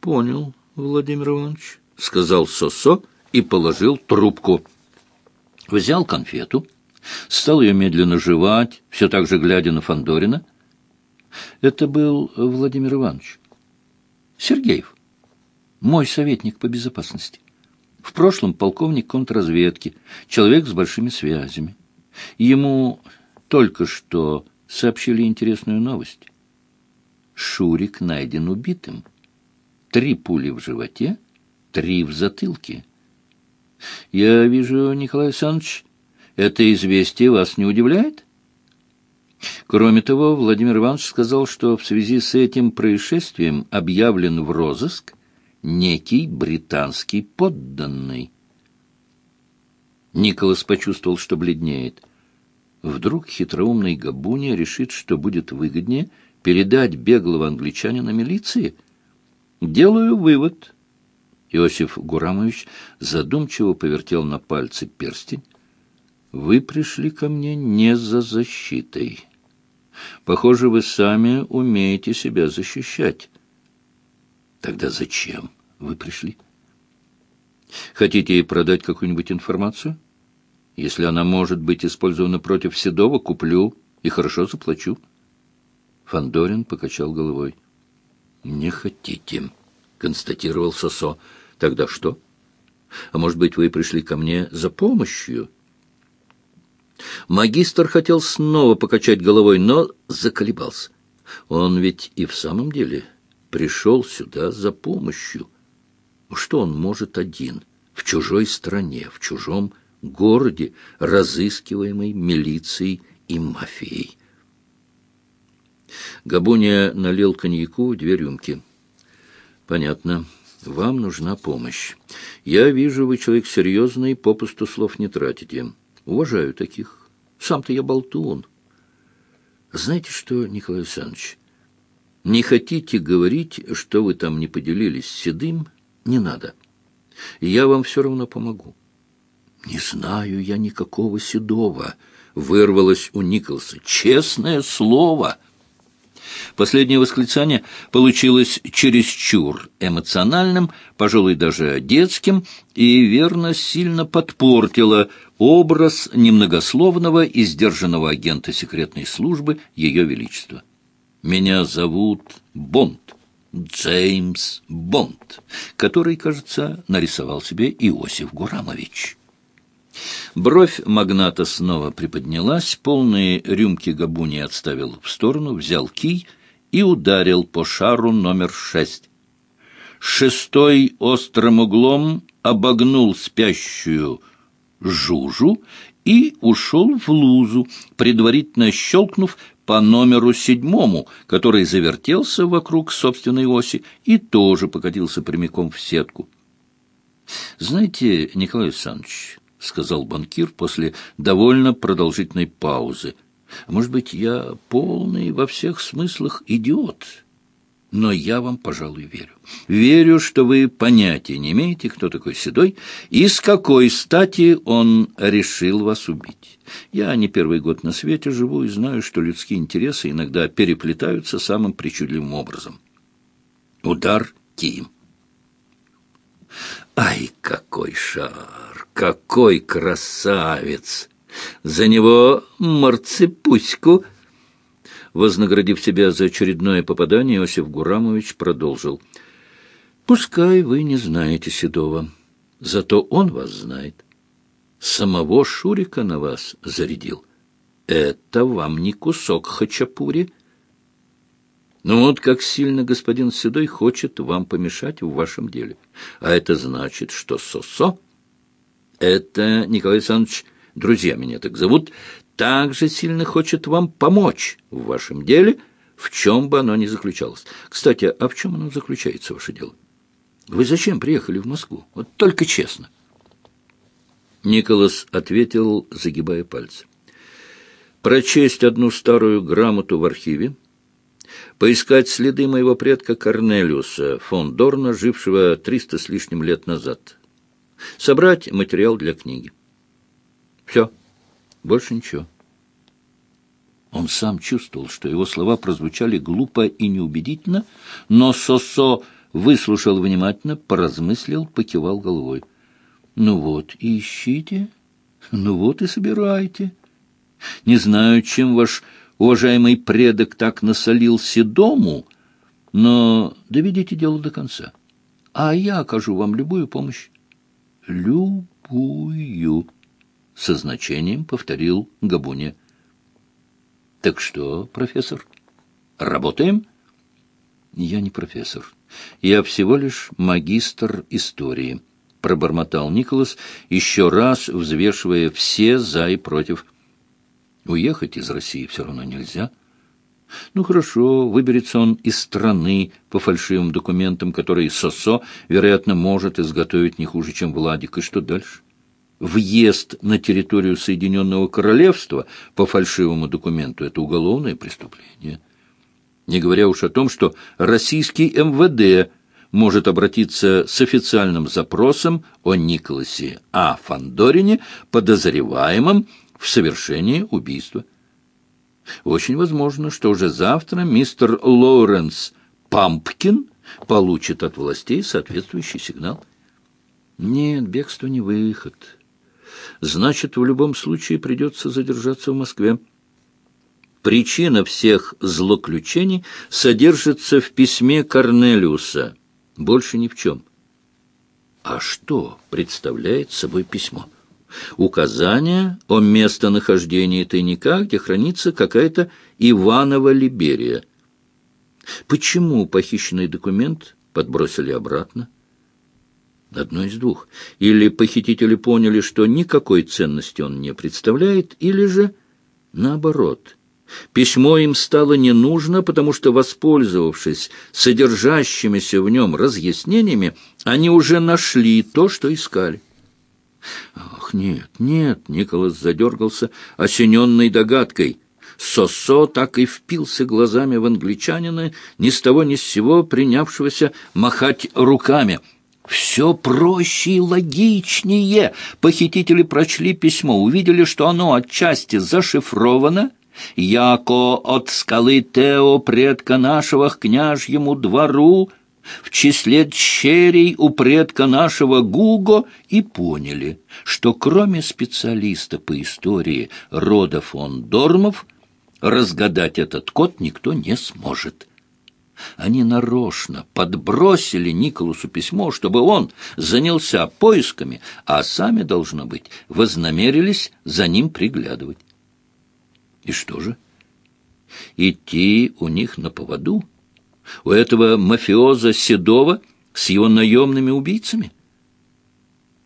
Понял, Владимир Иванович, — сказал Сосо и положил трубку. Взял конфету, стал ее медленно жевать, все так же глядя на Фандорина. Это был Владимир Иванович. Сергеев, мой советник по безопасности. В прошлом полковник контрразведки, человек с большими связями. Ему только что сообщили интересную новость. Шурик найден убитым. Три пули в животе, три в затылке. Я вижу, Николай Александрович, это известие вас не удивляет? Кроме того, Владимир Иванович сказал, что в связи с этим происшествием объявлен в розыск некий британский подданный. Николас почувствовал, что бледнеет. Вдруг хитроумный Габуния решит, что будет выгоднее передать беглого англичанина милиции? Делаю вывод. Иосиф Гурамович задумчиво повертел на пальце перстень. Вы пришли ко мне не за защитой. Похоже, вы сами умеете себя защищать. Тогда зачем вы пришли? Хотите продать какую-нибудь информацию? Если она может быть использована против Седова, куплю и хорошо заплачу. Фандорин покачал головой. Не хотите, констатировал Сосо. Тогда что? А может быть, вы пришли ко мне за помощью? Магистр хотел снова покачать головой, но заколебался. Он ведь и в самом деле пришел сюда за помощью. Что он может один, в чужой стране, в чужом городе, разыскиваемой милицией и мафией? Габуния налил коньяку в две рюмки. «Понятно. Вам нужна помощь. Я вижу, вы человек серьезный, попусту слов не тратите. Уважаю таких. Сам-то я болтун. Знаете что, Николай Александрович, не хотите говорить, что вы там не поделились с Седым, не надо. Я вам все равно помогу. Не знаю я никакого Седова, вырвалось у Николаса. Честное слово! Последнее восклицание получилось чересчур эмоциональным, пожалуй, даже детским, и, верно, сильно подпортило образ немногословного и сдержанного агента секретной службы Ее Величества. «Меня зовут Бонд, Джеймс Бонд», который, кажется, нарисовал себе Иосиф Гурамович. Бровь магната снова приподнялась, полные рюмки Габуни отставил в сторону, взял кий и ударил по шару номер шесть. Шестой острым углом обогнул спящую Жужу и ушел в лузу, предварительно щелкнув по номеру седьмому, который завертелся вокруг собственной оси и тоже покатился прямиком в сетку. «Знаете, Николай Александрович, — сказал банкир после довольно продолжительной паузы, — может быть, я полный во всех смыслах идиот, но я вам, пожалуй, верю. Верю, что вы понятия не имеете, кто такой Седой, и с какой стати он решил вас убить. Я не первый год на свете живу и знаю, что людские интересы иногда переплетаются самым причудливым образом. Удар кием. Ай, какой шар! Какой красавец! За него марципуську Вознаградив себя за очередное попадание, Иосиф Гурамович продолжил. «Пускай вы не знаете Седова, зато он вас знает. Самого Шурика на вас зарядил. Это вам не кусок хачапури». Ну вот как сильно господин Седой хочет вам помешать в вашем деле. А это значит, что Сосо — это, Николай Александрович, друзья меня так зовут, также сильно хочет вам помочь в вашем деле, в чем бы оно ни заключалось. Кстати, а в чем оно заключается, ваше дело? Вы зачем приехали в Москву? Вот только честно. Николас ответил, загибая пальцы. Прочесть одну старую грамоту в архиве, поискать следы моего предка Корнелиуса фон Дорна, жившего триста с лишним лет назад, собрать материал для книги. Все. Больше ничего. Он сам чувствовал, что его слова прозвучали глупо и неубедительно, но Сосо выслушал внимательно, поразмыслил, покивал головой. «Ну вот, ищите, ну вот и собирайте. Не знаю, чем ваш уважаемый предок так насолил Седому, но доведите дело до конца, а я окажу вам любую помощь». «Любую», — со значением повторил Габуня. «Так что, профессор, работаем?» «Я не профессор. Я всего лишь магистр истории», — пробормотал Николас, еще раз взвешивая все «за» и «против». «Уехать из России все равно нельзя». Ну хорошо, выберется он из страны по фальшивым документам, которые Сосо, вероятно, может изготовить не хуже, чем Владик. И что дальше? Въезд на территорию Соединенного Королевства по фальшивому документу – это уголовное преступление не говоря уж о том, что российский МВД может обратиться с официальным запросом о Николасе А. Фандорине, подозреваемом в совершении убийства. Очень возможно, что уже завтра мистер Лоуренс Пампкин получит от властей соответствующий сигнал. Нет, бегство не выход. Значит, в любом случае придется задержаться в Москве. Причина всех злоключений содержится в письме Корнелиуса, больше ни в чем. А что представляет собой письмо? Указание о местонахождении тайника, где хранится какая-то Иванова Либерия. Почему похищенный документ подбросили обратно? Одно из двух. Или похитители поняли, что никакой ценности он не представляет, или же наоборот – Письмо им стало не нужно, потому что, воспользовавшись содержащимися в нем разъяснениями, они уже нашли то, что искали. «Ах, нет, нет!» — Николас задергался, осененной догадкой. Сосо так и впился глазами в англичанина, ни с того ни с сего принявшегося махать руками — все проще и логичнее. Похитители прочли письмо, увидели, что оно отчасти зашифровано, яко от скалы Тео, предка нашего, княжьему двору, в числе черей у предка нашего Гуго, и поняли, что кроме специалиста по истории рода фон Дормов, разгадать этот код никто не сможет. Они нарочно подбросили Николасу письмо, чтобы он занялся поисками, а сами, должно быть, вознамерились за ним приглядывать. И что же? Идти у них на поводу? У этого мафиоза Седова с его наемными убийцами?